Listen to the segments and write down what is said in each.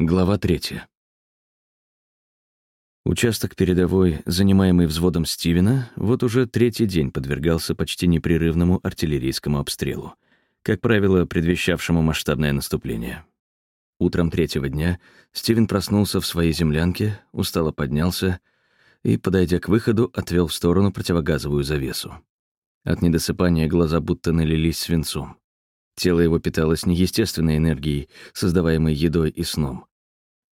Глава третья. Участок передовой, занимаемый взводом Стивена, вот уже третий день подвергался почти непрерывному артиллерийскому обстрелу, как правило, предвещавшему масштабное наступление. Утром третьего дня Стивен проснулся в своей землянке, устало поднялся и, подойдя к выходу, отвел в сторону противогазовую завесу. От недосыпания глаза будто налились свинцом. Тело его питалось неестественной энергией, создаваемой едой и сном,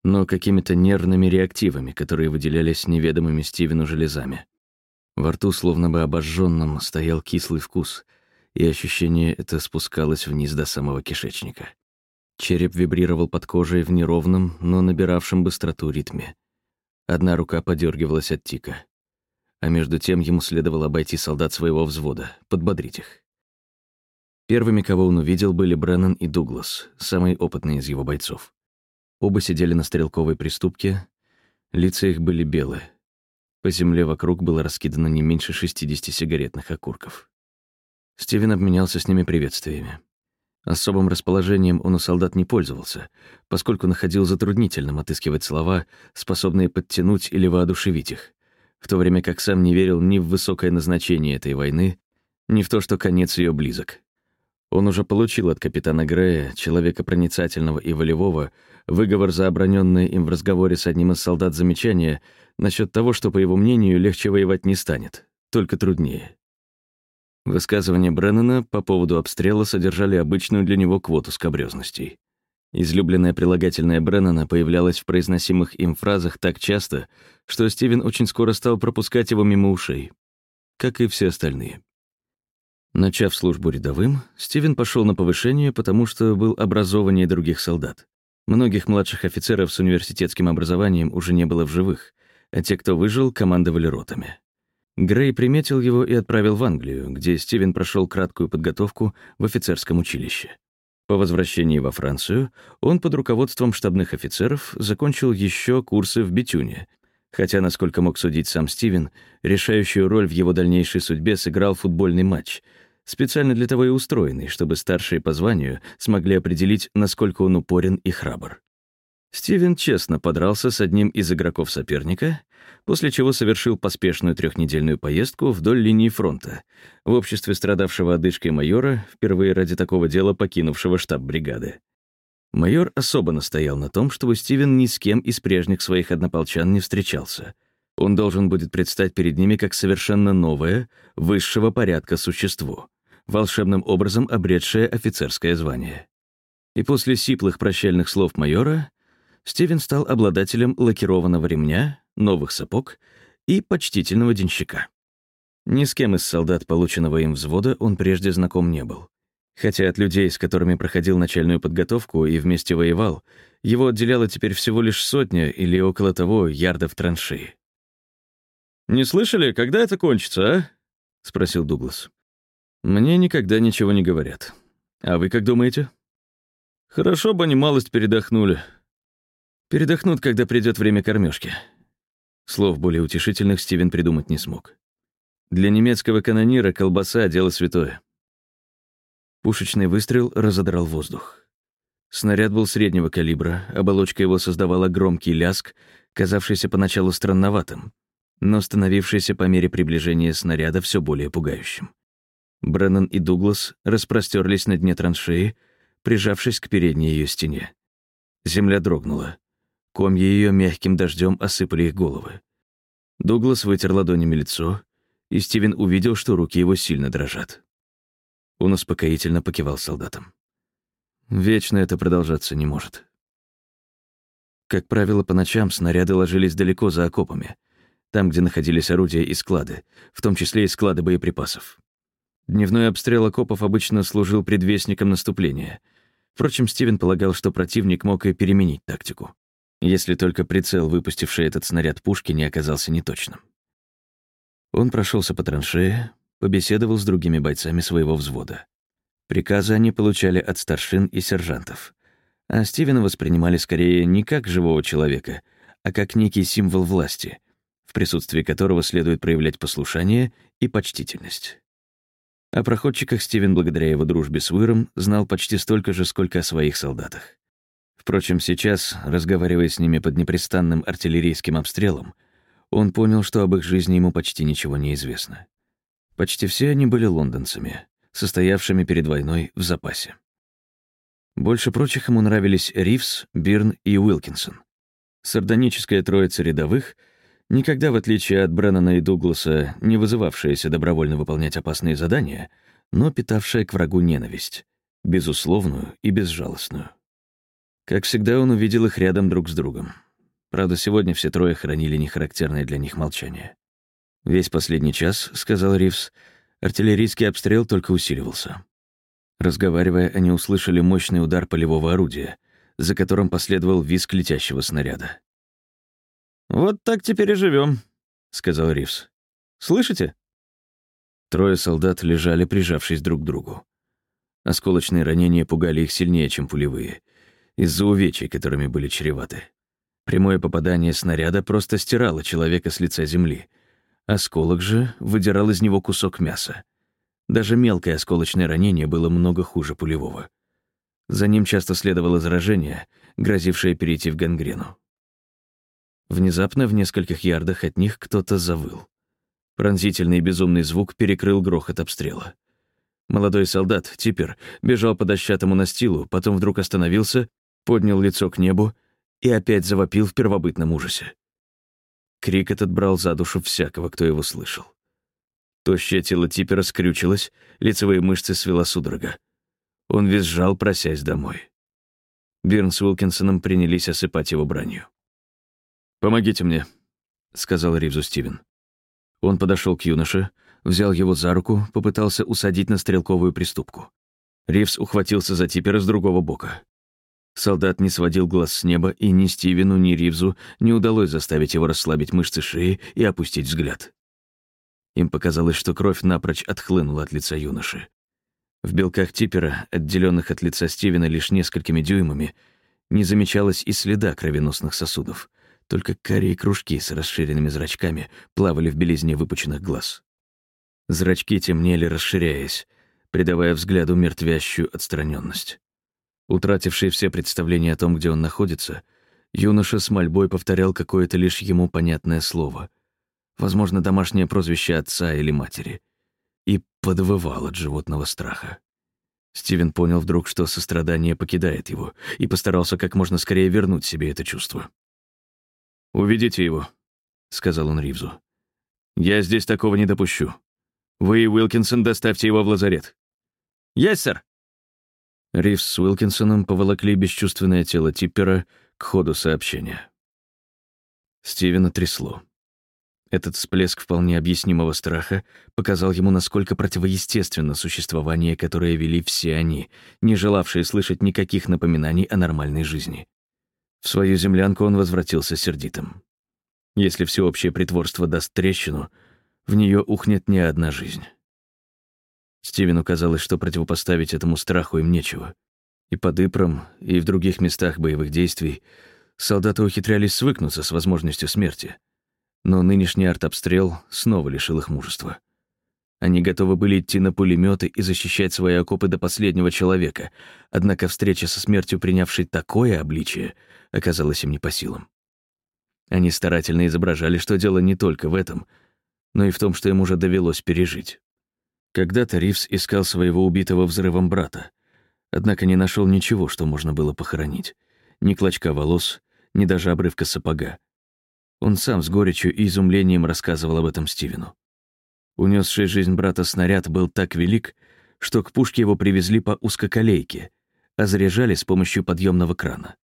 но какими-то нервными реактивами, которые выделялись неведомыми Стивену железами. Во рту, словно бы обожженным, стоял кислый вкус, и ощущение это спускалось вниз до самого кишечника. Череп вибрировал под кожей в неровном, но набиравшем быстроту ритме. Одна рука подергивалась от тика. А между тем ему следовало обойти солдат своего взвода, подбодрить их. Первыми, кого он увидел, были Бреннан и Дуглас, самые опытные из его бойцов. Оба сидели на стрелковой приступке, лица их были белые. По земле вокруг было раскидано не меньше 60 сигаретных окурков. Стивен обменялся с ними приветствиями. Особым расположением он у солдат не пользовался, поскольку находил затруднительным отыскивать слова, способные подтянуть или воодушевить их, в то время как сам не верил ни в высокое назначение этой войны, ни в то, что конец ее близок. Он уже получил от капитана Грея, человека проницательного и волевого, выговор за оброненное им в разговоре с одним из солдат замечание насчет того, что, по его мнению, легче воевать не станет, только труднее. Высказывания Бреннана по поводу обстрела содержали обычную для него квоту скобрёзностей. Излюбленное прилагательное Бреннана появлялось в произносимых им фразах так часто, что Стивен очень скоро стал пропускать его мимо ушей, как и все остальные. Начав службу рядовым, Стивен пошел на повышение, потому что был образованнее других солдат. Многих младших офицеров с университетским образованием уже не было в живых, а те, кто выжил, командовали ротами. Грей приметил его и отправил в Англию, где Стивен прошел краткую подготовку в офицерском училище. По возвращении во Францию он под руководством штабных офицеров закончил еще курсы в Бетюне, хотя, насколько мог судить сам Стивен, решающую роль в его дальнейшей судьбе сыграл футбольный матч — специально для того и устроенный, чтобы старшие по званию смогли определить, насколько он упорен и храбр. Стивен честно подрался с одним из игроков соперника, после чего совершил поспешную трехнедельную поездку вдоль линии фронта в обществе страдавшего одышкой майора, впервые ради такого дела покинувшего штаб бригады. Майор особо настоял на том, чтобы Стивен ни с кем из прежних своих однополчан не встречался. Он должен будет предстать перед ними как совершенно новое, высшего порядка существо волшебным образом обретшее офицерское звание. И после сиплых прощальных слов майора Стивен стал обладателем лакированного ремня, новых сапог и почтительного денщика. Ни с кем из солдат, полученного им взвода, он прежде знаком не был. Хотя от людей, с которыми проходил начальную подготовку и вместе воевал, его отделяло теперь всего лишь сотня или около того ярдов траншеи. «Не слышали, когда это кончится, а?» — спросил Дуглас. Мне никогда ничего не говорят. А вы как думаете? Хорошо бы они малость передохнули. Передохнут, когда придет время кормежки. Слов более утешительных Стивен придумать не смог. Для немецкого канонира колбаса — дело святое. Пушечный выстрел разодрал воздух. Снаряд был среднего калибра, оболочка его создавала громкий ляск, казавшийся поначалу странноватым, но становившийся по мере приближения снаряда все более пугающим. Бреннан и Дуглас распростерлись на дне траншеи, прижавшись к передней ее стене. Земля дрогнула. Комья ее мягким дождем осыпали их головы. Дуглас вытер ладонями лицо, и Стивен увидел, что руки его сильно дрожат. Он успокоительно покивал солдатам. Вечно это продолжаться не может. Как правило, по ночам снаряды ложились далеко за окопами, там, где находились орудия и склады, в том числе и склады боеприпасов. Дневной обстрел окопов обычно служил предвестником наступления. Впрочем, Стивен полагал, что противник мог и переменить тактику, если только прицел, выпустивший этот снаряд пушки, не оказался неточным. Он прошелся по траншее, побеседовал с другими бойцами своего взвода. Приказы они получали от старшин и сержантов, а Стивена воспринимали скорее не как живого человека, а как некий символ власти, в присутствии которого следует проявлять послушание и почтительность. О проходчиках Стивен, благодаря его дружбе с Уиром, знал почти столько же, сколько о своих солдатах. Впрочем, сейчас, разговаривая с ними под непрестанным артиллерийским обстрелом, он понял, что об их жизни ему почти ничего не известно. Почти все они были лондонцами, состоявшими перед войной в запасе. Больше прочих ему нравились Ривз, Бирн и Уилкинсон. Сардоническая троица рядовых, никогда, в отличие от Бреннана и Дугласа, не вызывавшаяся добровольно выполнять опасные задания, но питавшая к врагу ненависть, безусловную и безжалостную. Как всегда, он увидел их рядом друг с другом. Правда, сегодня все трое хранили нехарактерное для них молчание. «Весь последний час», — сказал Ривз, — артиллерийский обстрел только усиливался. Разговаривая, они услышали мощный удар полевого орудия, за которым последовал визг летящего снаряда. «Вот так теперь и живем, сказал Ривз. «Слышите?» Трое солдат лежали, прижавшись друг к другу. Осколочные ранения пугали их сильнее, чем пулевые — из-за увечий, которыми были чреваты. Прямое попадание снаряда просто стирало человека с лица земли. Осколок же выдирал из него кусок мяса. Даже мелкое осколочное ранение было много хуже пулевого. За ним часто следовало заражение, грозившее перейти в гангрену. Внезапно в нескольких ярдах от них кто-то завыл. Пронзительный безумный звук перекрыл грохот обстрела. Молодой солдат, Типпер, бежал по дощатому настилу, потом вдруг остановился поднял лицо к небу и опять завопил в первобытном ужасе. Крик этот брал за душу всякого, кто его слышал. Тощее тело Типера скрючилось, лицевые мышцы свела судорога. Он визжал, просясь домой. Бирн с Уилкинсоном принялись осыпать его бранью. «Помогите мне», — сказал Ривзу Стивен. Он подошел к юноше, взял его за руку, попытался усадить на стрелковую приступку. Ривз ухватился за Типера с другого бока. Солдат не сводил глаз с неба, и ни Стивену, ни Ривзу не удалось заставить его расслабить мышцы шеи и опустить взгляд. Им показалось, что кровь напрочь отхлынула от лица юноши. В белках Типера, отделенных от лица Стивена лишь несколькими дюймами, не замечалось и следа кровеносных сосудов, только карие кружки с расширенными зрачками плавали в белизне выпученных глаз. Зрачки темнели, расширяясь, придавая взгляду мертвящую отстраненность. Утративший все представления о том, где он находится, юноша с мольбой повторял какое-то лишь ему понятное слово. Возможно, домашнее прозвище отца или матери. И подвывал от животного страха. Стивен понял вдруг, что сострадание покидает его, и постарался как можно скорее вернуть себе это чувство. «Уведите его», — сказал он Ривзу. «Я здесь такого не допущу. Вы и Уилкинсон доставьте его в лазарет». «Есть, сэр!» Ривз с Уилкинсоном поволокли бесчувственное тело Типпера к ходу сообщения. Стивена трясло. Этот всплеск вполне объяснимого страха показал ему, насколько противоестественно существование, которое вели все они, не желавшие слышать никаких напоминаний о нормальной жизни. В свою землянку он возвратился сердитым. Если всеобщее притворство даст трещину, в нее ухнет не одна жизнь. Стивену казалось, что противопоставить этому страху им нечего. И под Ипром, и в других местах боевых действий солдаты ухитрялись свыкнуться с возможностью смерти. Но нынешний артобстрел снова лишил их мужества. Они готовы были идти на пулеметы и защищать свои окопы до последнего человека, однако встреча со смертью, принявшей такое обличие, оказалась им не по силам. Они старательно изображали, что дело не только в этом, но и в том, что им уже довелось пережить. Когда-то Ривз искал своего убитого взрывом брата, однако не нашел ничего, что можно было похоронить. Ни клочка волос, ни даже обрывка сапога. Он сам с горечью и изумлением рассказывал об этом Стивену. Унесший жизнь брата снаряд был так велик, что к пушке его привезли по узкоколейке, а заряжали с помощью подъемного крана.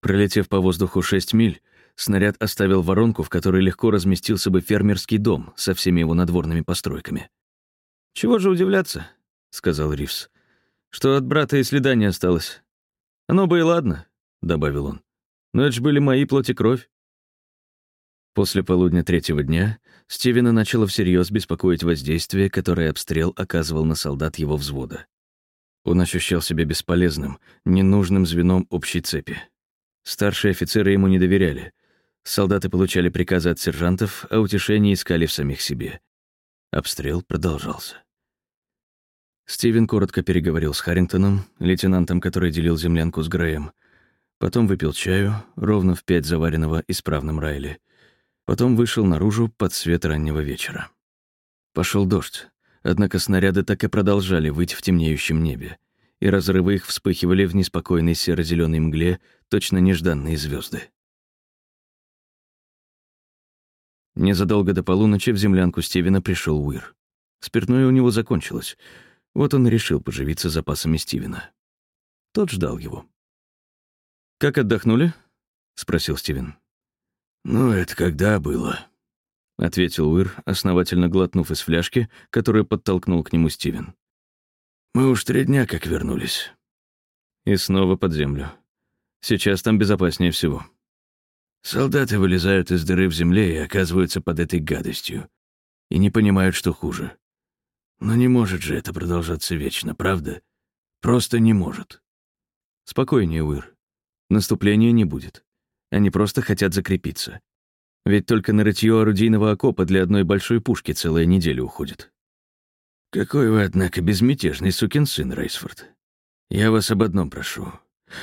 Пролетев по воздуху 6 миль, снаряд оставил воронку, в которой легко разместился бы фермерский дом со всеми его надворными постройками. «Чего же удивляться?» — сказал Ривз. «Что от брата и следа не осталось. Оно бы и ладно», — добавил он. «Но это ж были мои плоть кровь». После полудня третьего дня Стивена начало всерьез беспокоить воздействие, которое обстрел оказывал на солдат его взвода. Он ощущал себя бесполезным, ненужным звеном общей цепи. Старшие офицеры ему не доверяли. Солдаты получали приказы от сержантов, а утешение искали в самих себе. Обстрел продолжался. Стивен коротко переговорил с Харрингтоном, лейтенантом, который делил землянку с Греем. Потом выпил чаю, ровно в пять заваренного исправным Райли. Потом вышел наружу под свет раннего вечера. Пошел дождь, однако снаряды так и продолжали выть в темнеющем небе, и разрывы их вспыхивали в неспокойной серо зеленой мгле, точно нежданные звезды. Незадолго до полуночи в землянку Стивена пришел Уир. Спиртное у него закончилось. Вот он решил поживиться запасами Стивена. Тот ждал его. «Как отдохнули?» — спросил Стивен. «Ну, это когда было?» — ответил Уир, основательно глотнув из фляжки, которую подтолкнул к нему Стивен. «Мы уж три дня как вернулись». И снова под землю. Сейчас там безопаснее всего. Солдаты вылезают из дыры в земле и оказываются под этой гадостью. И не понимают, что хуже. Но не может же это продолжаться вечно, правда? Просто не может. Спокойнее, Уир. Наступления не будет. Они просто хотят закрепиться. Ведь только на рытье орудийного окопа для одной большой пушки целая неделя уходит. Какой вы, однако, безмятежный сукин сын, Рейсфорд. Я вас об одном прошу.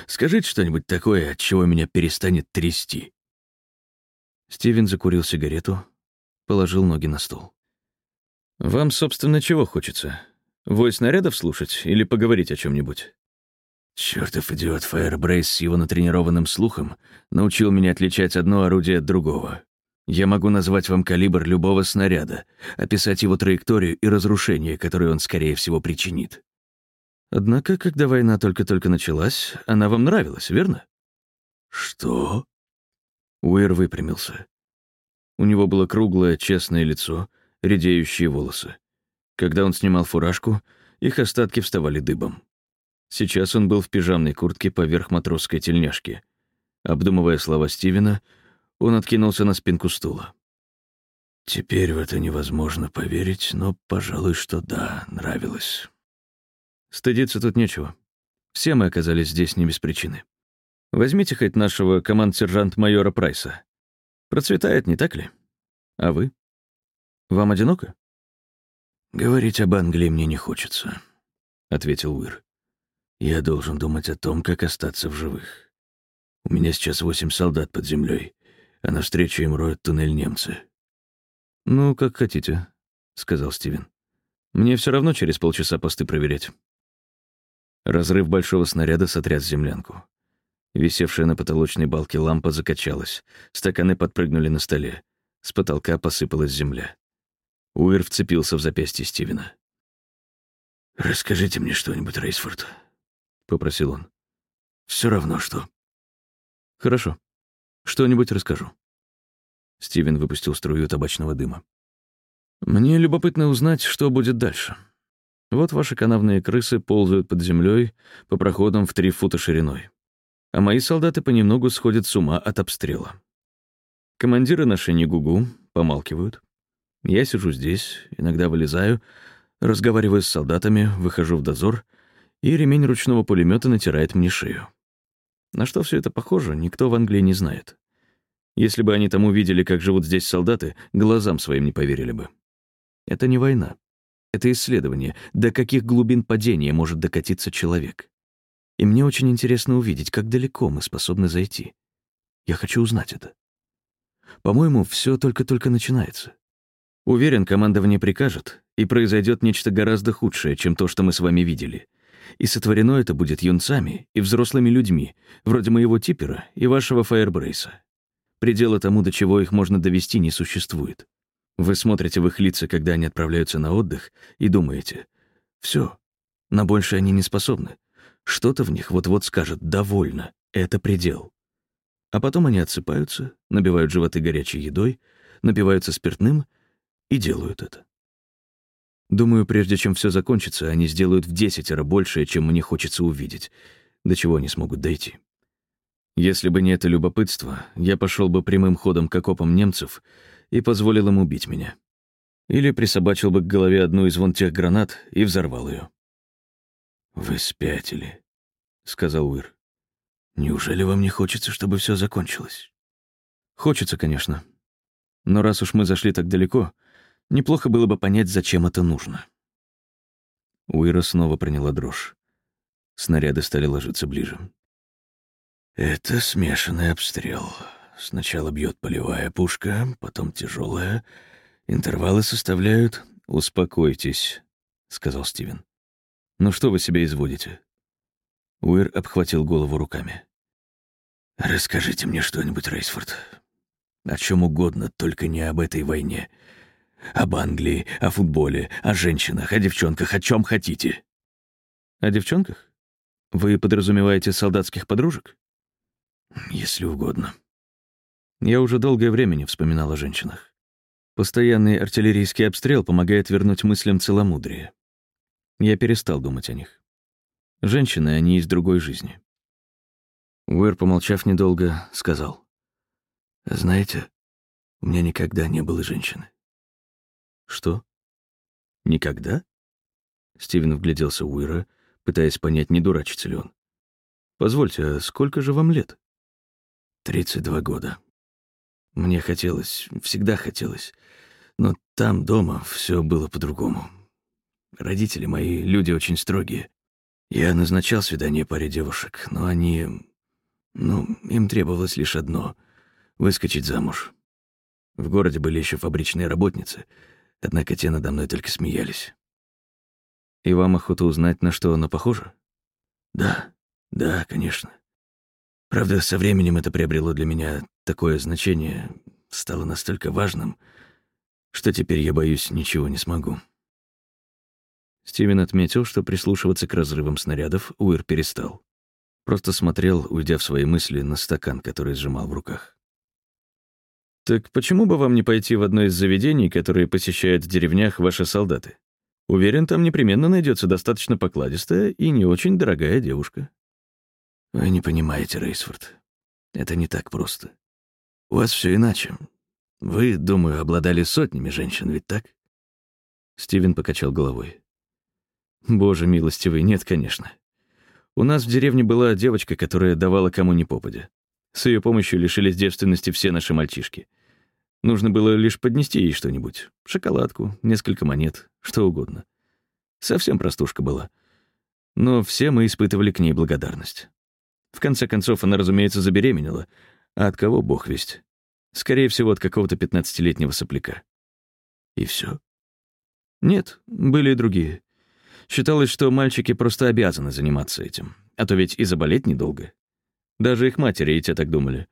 Скажите что-нибудь такое, от чего меня перестанет трясти. Стивен закурил сигарету, положил ноги на стол. «Вам, собственно, чего хочется? Вой снарядов слушать или поговорить о чем нибудь Чертов идиот Фаербрейс с его натренированным слухом научил меня отличать одно орудие от другого. Я могу назвать вам калибр любого снаряда, описать его траекторию и разрушение, которое он, скорее всего, причинит. Однако, когда война только-только началась, она вам нравилась, верно? Что? Уэр выпрямился. У него было круглое, честное лицо, редеющие волосы. Когда он снимал фуражку, их остатки вставали дыбом. Сейчас он был в пижамной куртке поверх матросской тельняшки. Обдумывая слова Стивена, он откинулся на спинку стула. «Теперь в это невозможно поверить, но, пожалуй, что да, нравилось». «Стыдиться тут нечего. Все мы оказались здесь не без причины. Возьмите хоть нашего команд-сержант-майора Прайса. Процветает, не так ли? А вы?» Вам одиноко?» «Говорить об Англии мне не хочется», — ответил Уир. «Я должен думать о том, как остаться в живых. У меня сейчас восемь солдат под землей, а навстречу им роют туннель немцы». «Ну, как хотите», — сказал Стивен. «Мне все равно через полчаса посты проверять». Разрыв большого снаряда сотряс землянку. Висевшая на потолочной балке лампа закачалась, стаканы подпрыгнули на столе, с потолка посыпалась земля. Уир вцепился в запястье Стивена. «Расскажите мне что-нибудь, Рейсфорд», — попросил он. Все равно что». «Хорошо. Что-нибудь расскажу». Стивен выпустил струю табачного дыма. «Мне любопытно узнать, что будет дальше. Вот ваши канавные крысы ползают под землей по проходам в три фута шириной. А мои солдаты понемногу сходят с ума от обстрела. Командиры наши не гугу, помалкивают. Я сижу здесь, иногда вылезаю, разговариваю с солдатами, выхожу в дозор, и ремень ручного пулемета натирает мне шею. На что все это похоже, никто в Англии не знает. Если бы они там увидели, как живут здесь солдаты, глазам своим не поверили бы. Это не война. Это исследование, до каких глубин падения может докатиться человек. И мне очень интересно увидеть, как далеко мы способны зайти. Я хочу узнать это. По-моему, все только-только начинается. Уверен, командование прикажет, и произойдет нечто гораздо худшее, чем то, что мы с вами видели. И сотворено это будет юнцами и взрослыми людьми, вроде моего Типера и вашего Фаербрейса. Предела тому, до чего их можно довести, не существует. Вы смотрите в их лица, когда они отправляются на отдых, и думаете, все, на больше они не способны. Что-то в них вот-вот скажет «довольно», это предел. А потом они отсыпаются, набивают животы горячей едой, напиваются спиртным — и делают это. Думаю, прежде чем все закончится, они сделают в десятеро большее, чем мне хочется увидеть, до чего они смогут дойти. Если бы не это любопытство, я пошел бы прямым ходом к окопам немцев и позволил им убить меня. Или присобачил бы к голове одну из вон тех гранат и взорвал ее. «Вы спятили», — сказал Уир. «Неужели вам не хочется, чтобы все закончилось?» «Хочется, конечно. Но раз уж мы зашли так далеко, Неплохо было бы понять, зачем это нужно. Уира снова приняла дрожь. Снаряды стали ложиться ближе. Это смешанный обстрел. Сначала бьет полевая пушка, потом тяжелая. Интервалы составляют... «Успокойтесь», — сказал Стивен. «Ну что вы себе изводите?» Уир обхватил голову руками. «Расскажите мне что-нибудь, Рейсфорд. О чем угодно, только не об этой войне. Об Англии, о футболе, о женщинах, о девчонках, о чем хотите». «О девчонках? Вы подразумеваете солдатских подружек?» «Если угодно». Я уже долгое время не вспоминал о женщинах. Постоянный артиллерийский обстрел помогает вернуть мыслям целомудрие. Я перестал думать о них. Женщины, они из другой жизни. Уэр, помолчав недолго, сказал. «Знаете, у меня никогда не было женщины». «Что? Никогда?» Стивен вгляделся в Уэра, пытаясь понять, не дурачится ли он. «Позвольте, а сколько же вам лет?» «Тридцать два года. Мне хотелось, всегда хотелось. Но там, дома, все было по-другому. Родители мои люди очень строгие. Я назначал свидание паре девушек, но они... Ну, им требовалось лишь одно — выскочить замуж. В городе были еще фабричные работницы, однако те надо мной только смеялись. И вам охота узнать, на что она похожа? Да, да, конечно. Правда, со временем это приобрело для меня такое значение, стало настолько важным, что теперь я боюсь, ничего не смогу. Стивен отметил, что прислушиваться к разрывам снарядов Уир перестал. Просто смотрел, уйдя в свои мысли, на стакан, который сжимал в руках. «Так почему бы вам не пойти в одно из заведений, которые посещают в деревнях ваши солдаты? Уверен, там непременно найдется достаточно покладистая и не очень дорогая девушка». «Вы не понимаете, Рейсфорд. Это не так просто. У вас все иначе. Вы, думаю, обладали сотнями женщин, ведь так?» Стивен покачал головой. Боже милостивый, нет, конечно. У нас в деревне была девочка, которая давала кому ни попадя. С ее помощью лишились девственности все наши мальчишки. Нужно было лишь поднести ей что-нибудь. Шоколадку, несколько монет, что угодно. Совсем простушка была. Но все мы испытывали к ней благодарность. В конце концов, она, разумеется, забеременела. А от кого бог весть? Скорее всего, от какого-то пятнадцатилетнего сопляка. И все? Нет, были и другие. Считалось, что мальчики просто обязаны заниматься этим, а то ведь и заболеть недолго. Даже их матери и те так думали.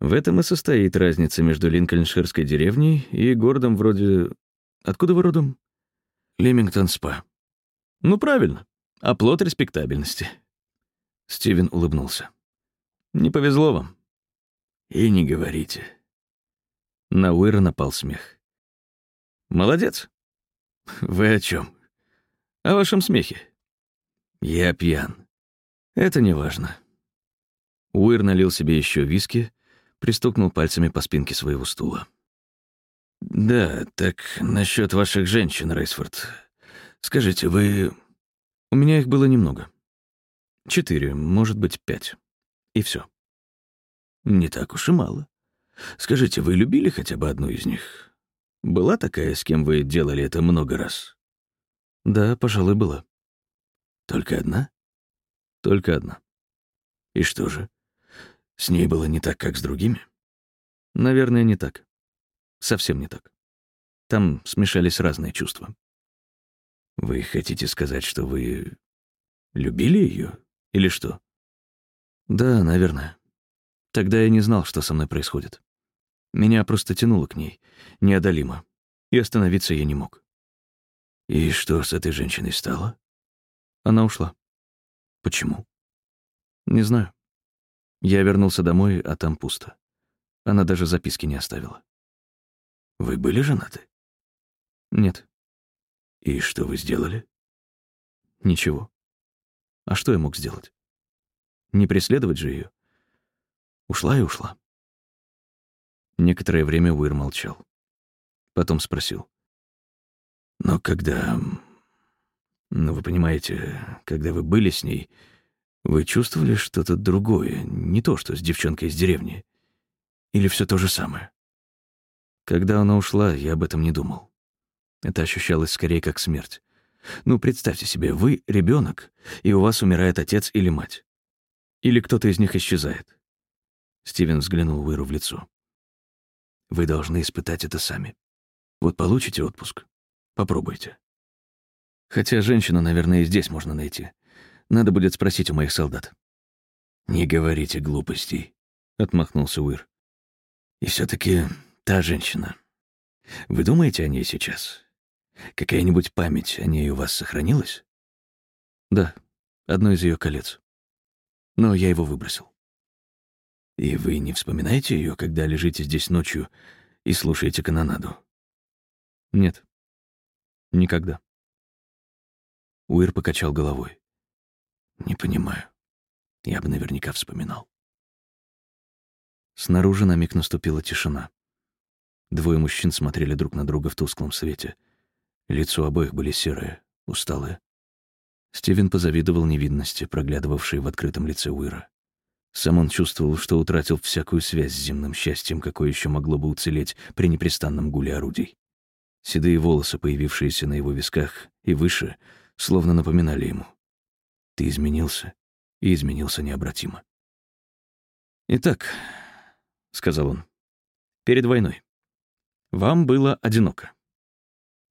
В этом и состоит разница между линкольнширской деревней и городом вроде... Откуда вы родом? Лемингтон-спа. Ну, правильно. Оплот респектабельности. Стивен улыбнулся. Не повезло вам. И не говорите. На Уэра напал смех. Молодец. Вы о чем? О вашем смехе. Я пьян. Это не важно. Уир налил себе еще виски, пристукнул пальцами по спинке своего стула. «Да, так насчет ваших женщин, Рейсфорд. Скажите, вы...» «У меня их было немного. Четыре, может быть, пять. И все. «Не так уж и мало. Скажите, вы любили хотя бы одну из них? Была такая, с кем вы делали это много раз?» Да, пожалуй, была. Только одна? Только одна. И что же? С ней было не так, как с другими? Наверное, не так. Совсем не так. Там смешались разные чувства. Вы хотите сказать, что вы любили ее или что? Да, наверное. Тогда я не знал, что со мной происходит. Меня просто тянуло к ней, неодолимо, и остановиться я не мог. И что с этой женщиной стало? Она ушла. Почему? Не знаю. Я вернулся домой, а там пусто. Она даже записки не оставила. Вы были женаты? Нет. И что вы сделали? Ничего. А что я мог сделать? Не преследовать же ее. Ушла и ушла. Некоторое время Уир молчал. Потом спросил. Но когда... Ну, вы понимаете, когда вы были с ней, вы чувствовали что-то другое, не то, что с девчонкой из деревни? Или все то же самое? Когда она ушла, я об этом не думал. Это ощущалось скорее как смерть. Ну, представьте себе, вы ребенок, и у вас умирает отец или мать. Или кто-то из них исчезает. Стивен взглянул Уиру в лицо. «Вы должны испытать это сами. Вот получите отпуск. Попробуйте. Хотя женщину, наверное, и здесь можно найти. Надо будет спросить у моих солдат». «Не говорите глупостей», — отмахнулся Уир. «И все таки та женщина. Вы думаете о ней сейчас? Какая-нибудь память о ней у вас сохранилась?» «Да, одно из ее колец. Но я его выбросил». «И вы не вспоминаете ее, когда лежите здесь ночью и слушаете канонаду?» «Нет, никогда». Уир покачал головой. «Не понимаю. Я бы наверняка вспоминал». Снаружи на миг наступила тишина. Двое мужчин смотрели друг на друга в тусклом свете. Лицо обоих были серые, усталые. Стивен позавидовал невидности, проглядывавшей в открытом лице Уира. Сам он чувствовал, что утратил всякую связь с земным счастьем, какое еще могло бы уцелеть при непрестанном гуле орудий. Седые волосы, появившиеся на его висках и выше, словно напоминали ему. «Ты изменился, и изменился необратимо». «Итак», — сказал он, — «перед войной. Вам было одиноко».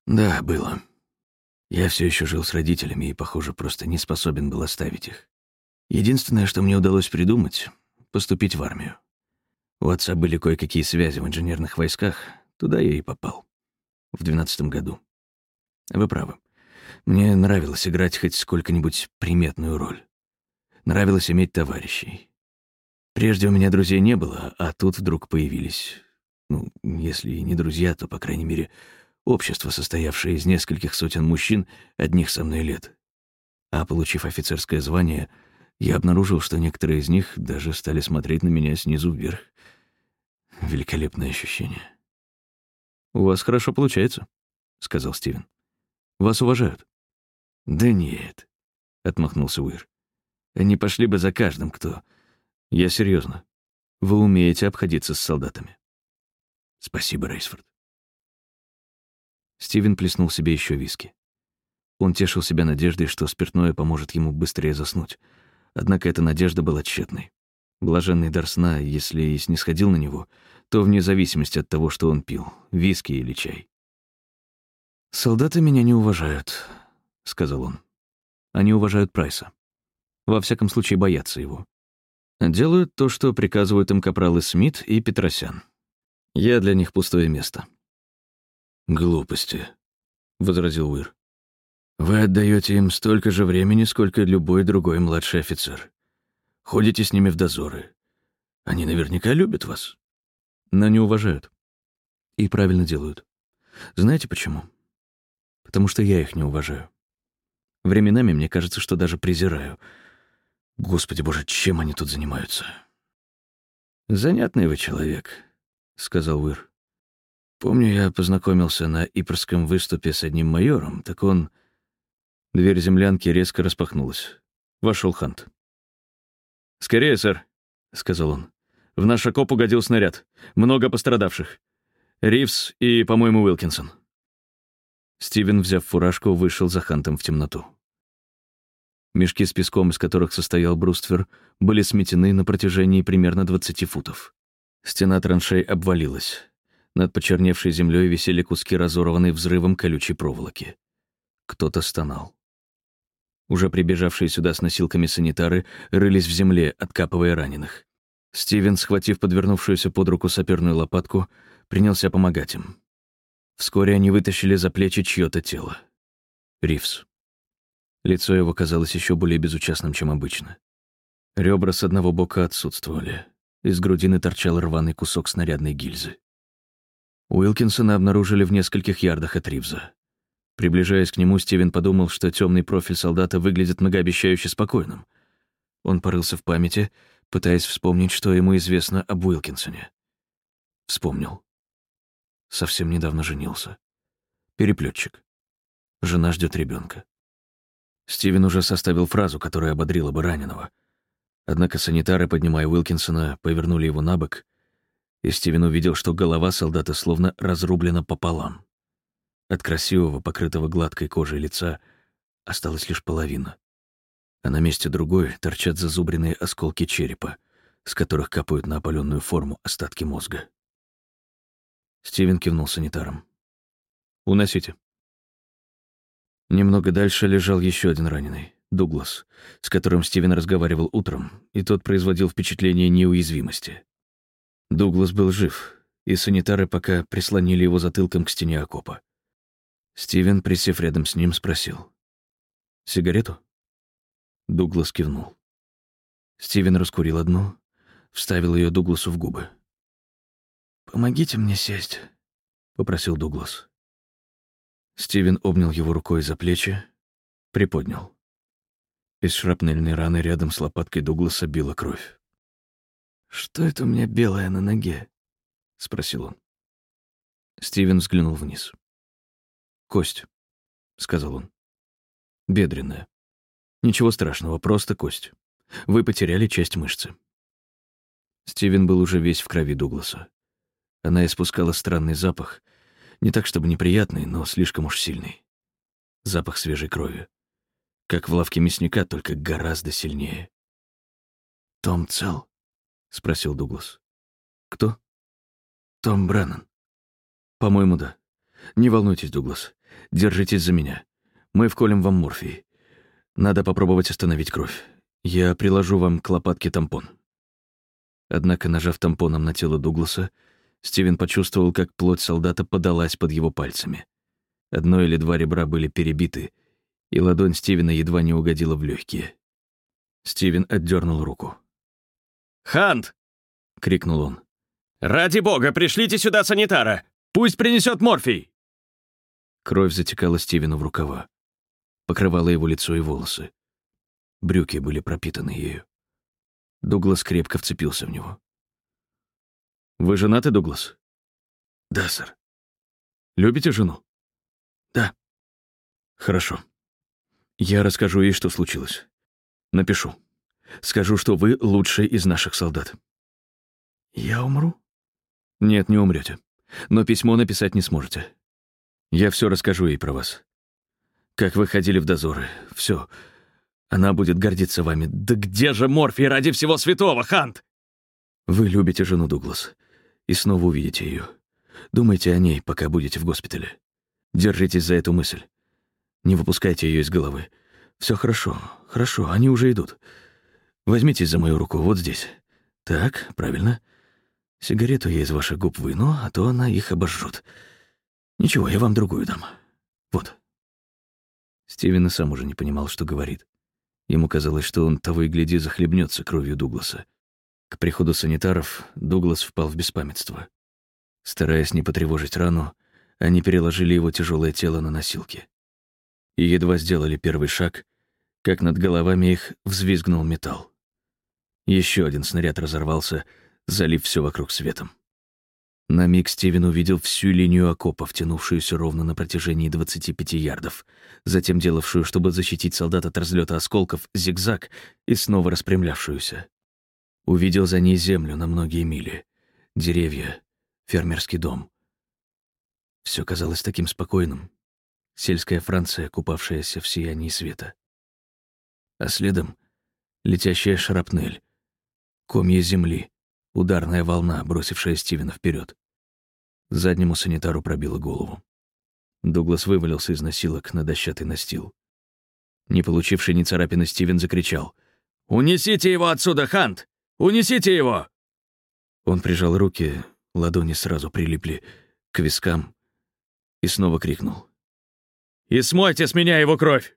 «Да, было. Я все еще жил с родителями и, похоже, просто не способен был оставить их. Единственное, что мне удалось придумать — поступить в армию. У отца были кое-какие связи в инженерных войсках, туда я и попал. В двенадцатом году. Вы правы. Мне нравилось играть хоть сколько-нибудь приметную роль. Нравилось иметь товарищей. Прежде у меня друзей не было, а тут вдруг появились. Ну, если и не друзья, то, по крайней мере, общество, состоявшее из нескольких сотен мужчин, одних со мной лет. А получив офицерское звание, я обнаружил, что некоторые из них даже стали смотреть на меня снизу вверх. Великолепное ощущение. «У вас хорошо получается», — сказал Стивен. «Вас уважают». «Да нет», — отмахнулся Уир. «Они пошли бы за каждым, кто я серьезно. Вы умеете обходиться с солдатами. Спасибо, Рейсфорд. Стивен плеснул себе еще виски. Он тешил себя надеждой, что спиртное поможет ему быстрее заснуть. Однако эта надежда была тщетной. Блаженный дар сна, если и снисходил на него, то вне зависимости от того, что он пил — виски или чай. «Солдаты меня не уважают», — сказал он. «Они уважают Прайса. Во всяком случае, боятся его. Делают то, что приказывают им капралы Смит и Петросян. Я для них пустое место. «Глупости», — возразил Уир. «Вы отдаете им столько же времени, сколько любой другой младший офицер. Ходите с ними в дозоры. Они наверняка любят вас». Но не уважают. И правильно делают. Знаете почему? Потому что я их не уважаю. Временами мне кажется, что даже презираю — Господи боже, чем они тут занимаются? «Занятный вы человек», — сказал Уир. «Помню, я познакомился на Ипрском выступе с одним майором, так он...» Дверь землянки резко распахнулась. Вошел Хант. «Скорее, сэр», — сказал он. «В наш окоп угодил снаряд. Много пострадавших. Ривз и, по-моему, Уилкинсон». Стивен, взяв фуражку, вышел за Хантом в темноту. Мешки с песком, из которых состоял бруствер, были сметены на протяжении примерно 20 футов. Стена траншей обвалилась. Над почерневшей землей висели куски разорванной взрывом колючей проволоки. Кто-то стонал. Уже прибежавшие сюда с носилками санитары рылись в земле, откапывая раненых. Стивен, схватив подвернувшуюся под руку саперную лопатку, принялся помогать им. Вскоре они вытащили за плечи чьё-то тело. Ривз. Лицо его казалось еще более безучастным, чем обычно. Ребра с одного бока отсутствовали. Из грудины торчал рваный кусок снарядной гильзы. Уилкинсона обнаружили в нескольких ярдах от Ривза. Приближаясь к нему, Стивен подумал, что темный профиль солдата выглядит многообещающе спокойным. Он порылся в памяти, пытаясь вспомнить, что ему известно об Уилкинсоне. Вспомнил. Совсем недавно женился. Переплетчик. Жена ждет ребенка. Стивен уже составил фразу, которая ободрила бы раненого. Однако санитары, поднимая Уилкинсона, повернули его на бок, и Стивен увидел, что голова солдата словно разрублена пополам. От красивого, покрытого гладкой кожей лица осталась лишь половина. А на месте другой торчат зазубренные осколки черепа, с которых капают на опаленную форму остатки мозга. Стивен кивнул санитаром. «Уносите». Немного дальше лежал еще один раненый, Дуглас, с которым Стивен разговаривал утром, и тот производил впечатление неуязвимости. Дуглас был жив, и санитары пока прислонили его затылком к стене окопа. Стивен, присев рядом с ним, спросил. «Сигарету?» Дуглас кивнул. Стивен раскурил одну, вставил ее Дугласу в губы. «Помогите мне сесть», — попросил Дуглас. Стивен обнял его рукой за плечи, приподнял. Из шрапнельной раны рядом с лопаткой Дугласа била кровь. «Что это у меня белое на ноге?» — спросил он. Стивен взглянул вниз. «Кость», — сказал он. «Бедренная. Ничего страшного, просто кость. Вы потеряли часть мышцы». Стивен был уже весь в крови Дугласа. Она испускала странный запах, не так чтобы неприятный, но слишком уж сильный. Запах свежей крови. Как в лавке мясника, только гораздо сильнее. «Том цел?» — спросил Дуглас. «Кто?» «Том Бреннан». «По-моему, да. Не волнуйтесь, Дуглас. Держитесь за меня. Мы вколем вам морфий. Надо попробовать остановить кровь. Я приложу вам к лопатке тампон». Однако, нажав тампоном на тело Дугласа, Стивен почувствовал, как плоть солдата подалась под его пальцами. Одно или два ребра были перебиты, и ладонь Стивена едва не угодила в легкие. Стивен отдернул руку. «Хант!» — крикнул он. «Ради бога, пришлите сюда санитара! Пусть принесет морфий!» Кровь затекала Стивену в рукава, покрывала его лицо и волосы. Брюки были пропитаны ею. Дуглас крепко вцепился в него. «Вы женаты, Дуглас?» «Да, сэр». «Любите жену?» «Да». «Хорошо. Я расскажу ей, что случилось. Напишу. Скажу, что вы лучший из наших солдат». «Я умру?» «Нет, не умрете. Но письмо написать не сможете. Я все расскажу ей про вас. Как вы ходили в дозоры. Все. Она будет гордиться вами. Да где же Морфий ради всего святого, Хант? Вы любите жену Дуглас и снова увидите ее. Думайте о ней, пока будете в госпитале. Держитесь за эту мысль. Не выпускайте ее из головы. Все хорошо, хорошо, они уже идут. Возьмитесь за мою руку вот здесь. Так, правильно. Сигарету я из ваших губ выну, а то она их обожжет. Ничего, я вам другую дам. Вот. Стивен и сам уже не понимал, что говорит. Ему казалось, что он того и гляди захлебнется кровью Дугласа. К приходу санитаров Дуглас впал в беспамятство. Стараясь не потревожить рану, они переложили его тяжелое тело на носилки. И едва сделали первый шаг, как над головами их взвизгнул металл. Еще один снаряд разорвался, залив все вокруг светом. На миг Стивен увидел всю линию окопов, тянувшуюся ровно на протяжении 25 ярдов, затем делавшую, чтобы защитить солдат от разлета осколков, зигзаг и снова распрямлявшуюся. Увидел за ней землю на многие мили, деревья, фермерский дом. Все казалось таким спокойным. Сельская Франция, купавшаяся в сиянии света. А следом — летящая шрапнель, комья земли, ударная волна, бросившая Стивена вперед. Заднему санитару пробило голову. Дуглас вывалился из носилок на дощатый настил. Не получивший ни царапины, Стивен закричал. «Унесите его отсюда, Хант! Унесите его!» Он прижал руки, ладони сразу прилипли к вискам и снова крикнул. «И смойте с меня его кровь!»